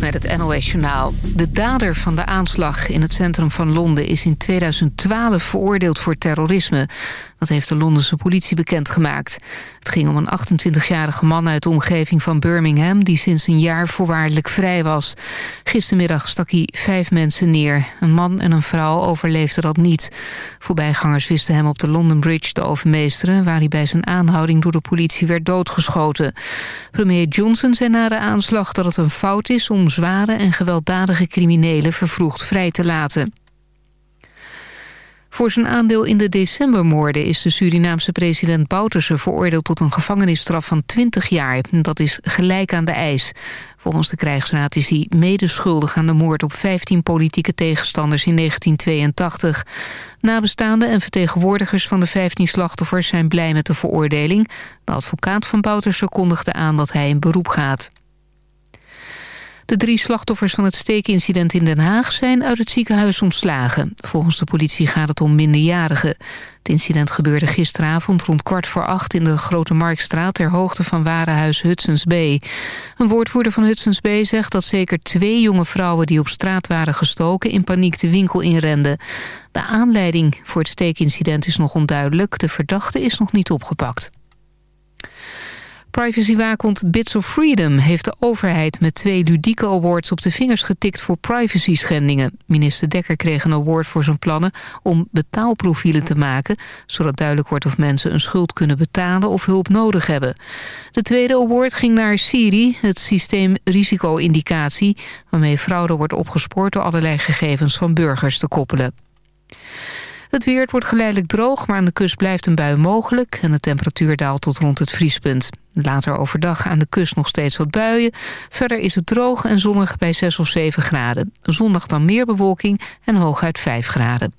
Met het NOS Journaal. De dader van de aanslag in het centrum van Londen... is in 2012 veroordeeld voor terrorisme. Dat heeft de Londense politie bekendgemaakt. Het ging om een 28-jarige man uit de omgeving van Birmingham... die sinds een jaar voorwaardelijk vrij was. Gistermiddag stak hij vijf mensen neer. Een man en een vrouw overleefden dat niet. Voorbijgangers wisten hem op de London Bridge te overmeesteren... waar hij bij zijn aanhouding door de politie werd doodgeschoten. Premier Johnson zei na de aanslag dat het een fout is... om zware en gewelddadige criminelen vervroegd vrij te laten. Voor zijn aandeel in de decembermoorden is de Surinaamse president Bouterse veroordeeld tot een gevangenisstraf van 20 jaar. Dat is gelijk aan de eis. Volgens de krijgsraad is hij medeschuldig aan de moord op 15 politieke tegenstanders in 1982. Nabestaanden en vertegenwoordigers van de 15 slachtoffers zijn blij met de veroordeling. De advocaat van Bouterse kondigde aan dat hij in beroep gaat. De drie slachtoffers van het steekincident in Den Haag zijn uit het ziekenhuis ontslagen. Volgens de politie gaat het om minderjarigen. Het incident gebeurde gisteravond rond kwart voor acht in de Grote Marktstraat... ter hoogte van warenhuis Hudson's Bay. Een woordvoerder van Hudson's Bay zegt dat zeker twee jonge vrouwen... die op straat waren gestoken in paniek de winkel inrenden. De aanleiding voor het steekincident is nog onduidelijk. De verdachte is nog niet opgepakt. Privacywaakhond Bits of Freedom heeft de overheid met twee ludieke awards op de vingers getikt voor privacy-schendingen. Minister Dekker kreeg een award voor zijn plannen om betaalprofielen te maken, zodat duidelijk wordt of mensen een schuld kunnen betalen of hulp nodig hebben. De tweede award ging naar Siri, het systeem risico-indicatie, waarmee fraude wordt opgespoord door allerlei gegevens van burgers te koppelen. Het weer wordt geleidelijk droog, maar aan de kust blijft een bui mogelijk... en de temperatuur daalt tot rond het vriespunt. Later overdag aan de kust nog steeds wat buien. Verder is het droog en zonnig bij 6 of 7 graden. Zondag dan meer bewolking en hooguit 5 graden.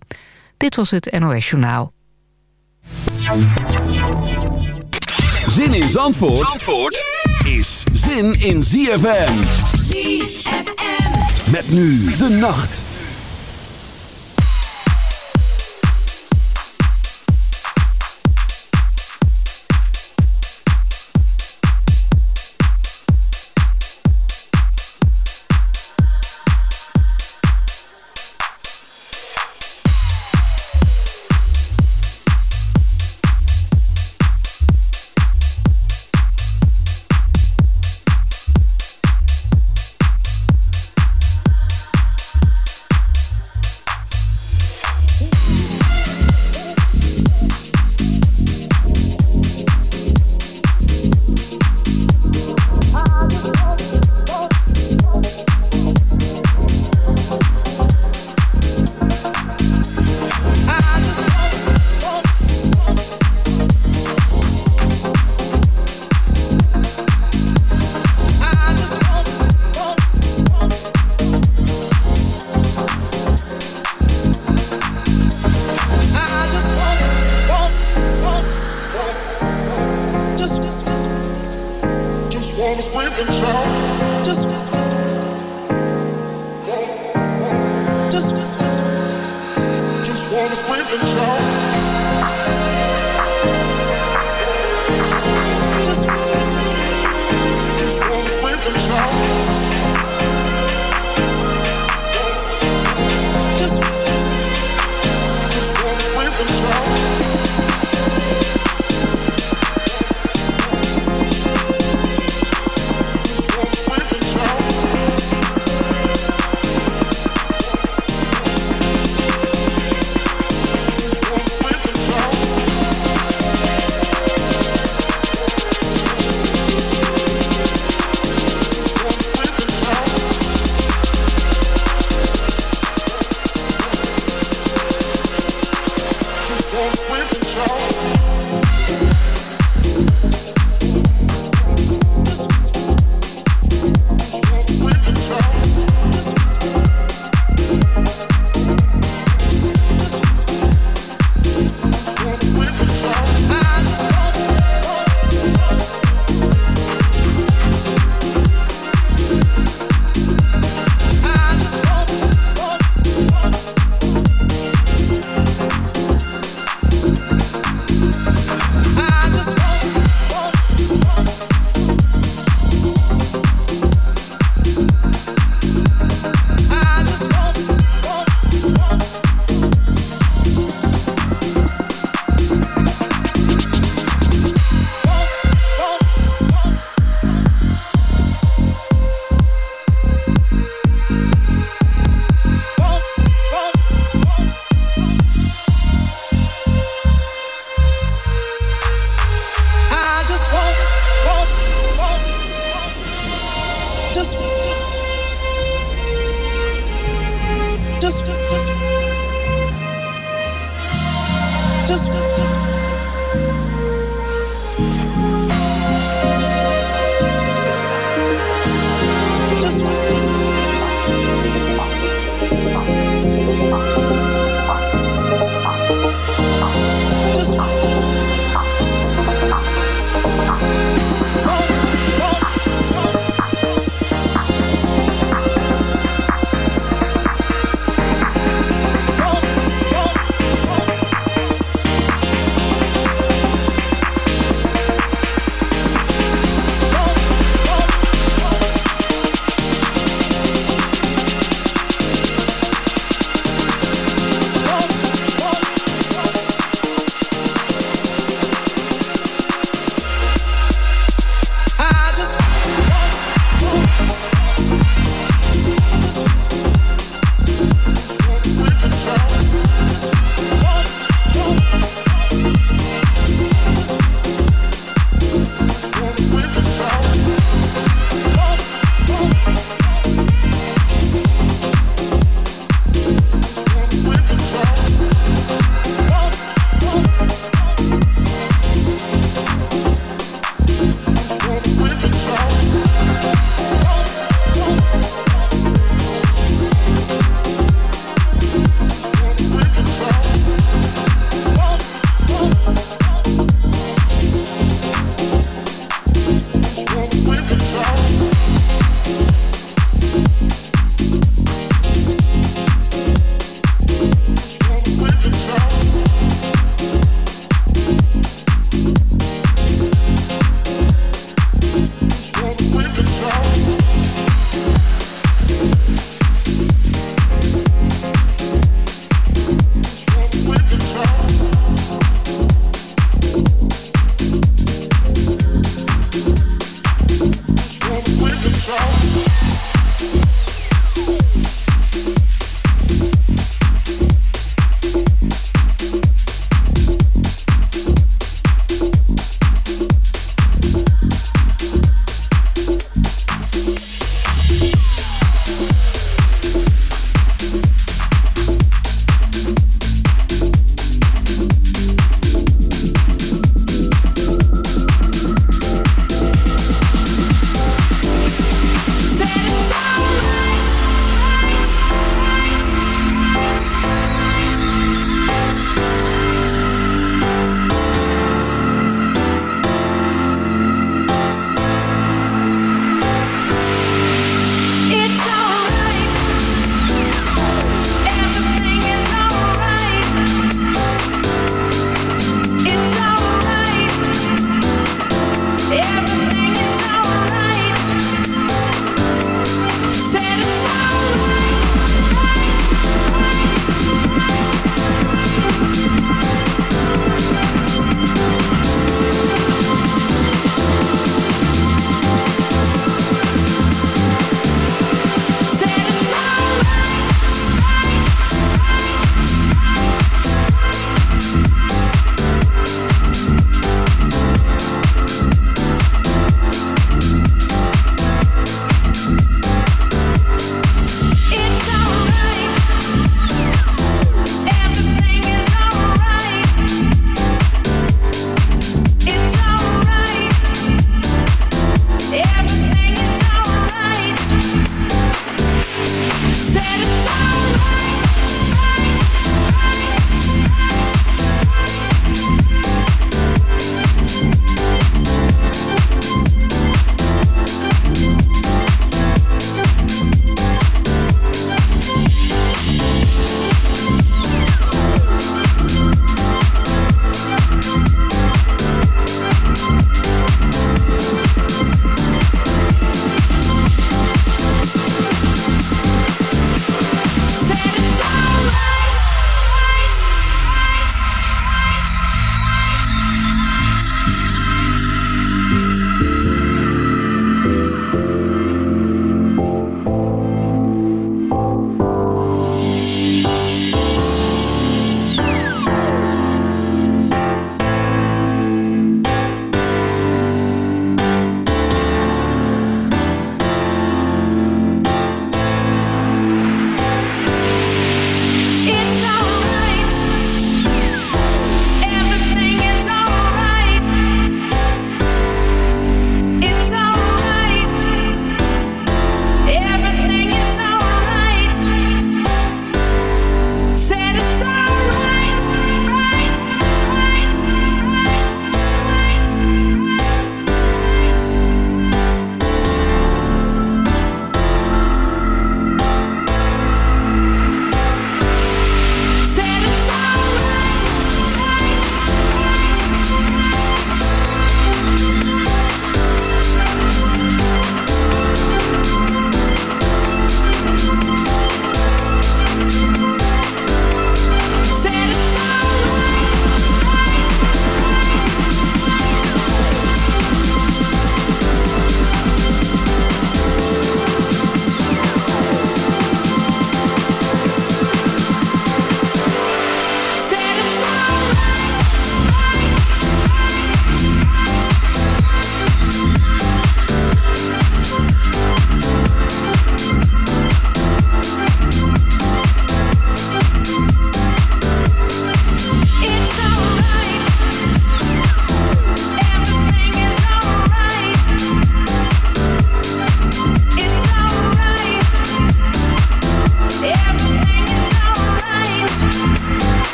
Dit was het NOS Journaal. Zin in Zandvoort, Zandvoort is zin in ZFM. ZFM. Met nu de nacht. Just, just, just wanna scream and shout. just, just, just.